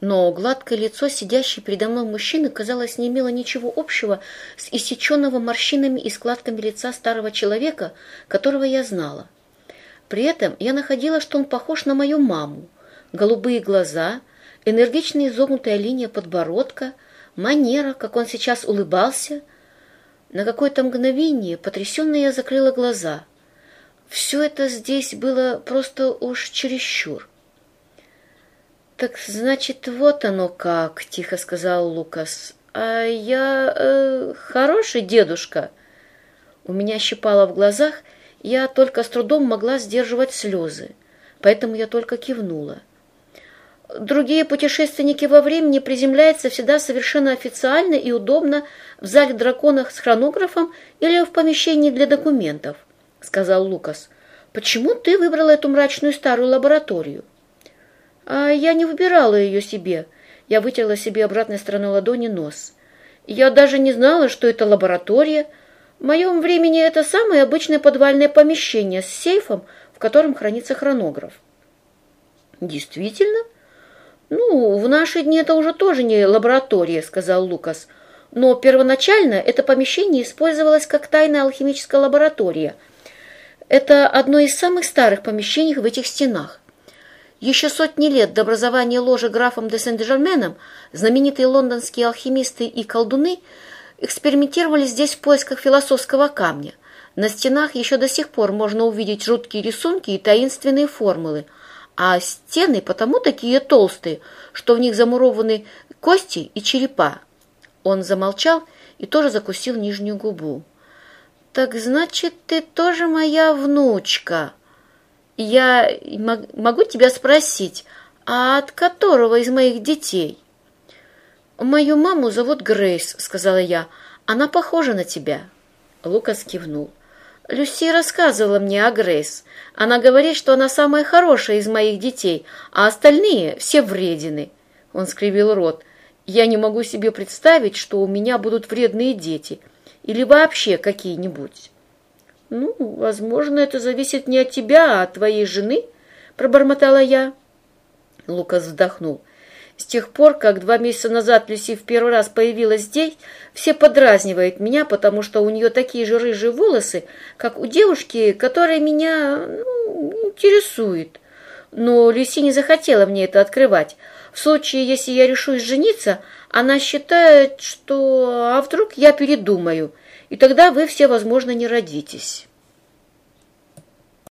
Но гладкое лицо сидящей передо мной мужчины, казалось, не имело ничего общего с иссеченного морщинами и складками лица старого человека, которого я знала. При этом я находила, что он похож на мою маму. Голубые глаза, энергичная изогнутая линия подбородка, манера, как он сейчас улыбался. На какое-то мгновение потрясенно я закрыла глаза. Все это здесь было просто уж чересчур. «Так, значит, вот оно как», — тихо сказал Лукас. «А я э, хороший дедушка». У меня щипало в глазах, я только с трудом могла сдерживать слезы, поэтому я только кивнула. Другие путешественники во времени приземляются всегда совершенно официально и удобно в зале драконов с хронографом или в помещении для документов, сказал Лукас. Почему ты выбрала эту мрачную старую лабораторию? А я не выбирала ее себе. Я вытерла себе обратной стороной ладони нос. Я даже не знала, что это лаборатория. В моем времени это самое обычное подвальное помещение с сейфом, в котором хранится хронограф. Действительно? Ну, в наши дни это уже тоже не лаборатория, сказал Лукас. Но первоначально это помещение использовалось как тайная алхимическая лаборатория. Это одно из самых старых помещений в этих стенах. Еще сотни лет до образования ложи графом де Сен-Жерменом знаменитые лондонские алхимисты и колдуны экспериментировали здесь в поисках философского камня. На стенах еще до сих пор можно увидеть жуткие рисунки и таинственные формулы, а стены потому такие толстые, что в них замурованы кости и черепа. Он замолчал и тоже закусил нижнюю губу. «Так значит, ты тоже моя внучка?» Я могу тебя спросить, а от которого из моих детей? Мою маму зовут Грейс, сказала я. Она похожа на тебя. Лукас кивнул. Люси рассказывала мне о Грейс. Она говорит, что она самая хорошая из моих детей, а остальные все вредины. Он скривил рот. Я не могу себе представить, что у меня будут вредные дети или вообще какие-нибудь. «Ну, возможно, это зависит не от тебя, а от твоей жены», — пробормотала я. Лукас вздохнул. С тех пор, как два месяца назад Люси в первый раз появилась здесь, все подразнивают меня, потому что у нее такие же рыжие волосы, как у девушки, которая меня ну, интересует. Но Люси не захотела мне это открывать. В случае, если я решусь жениться, она считает, что... А вдруг я передумаю — и тогда вы все, возможно, не родитесь.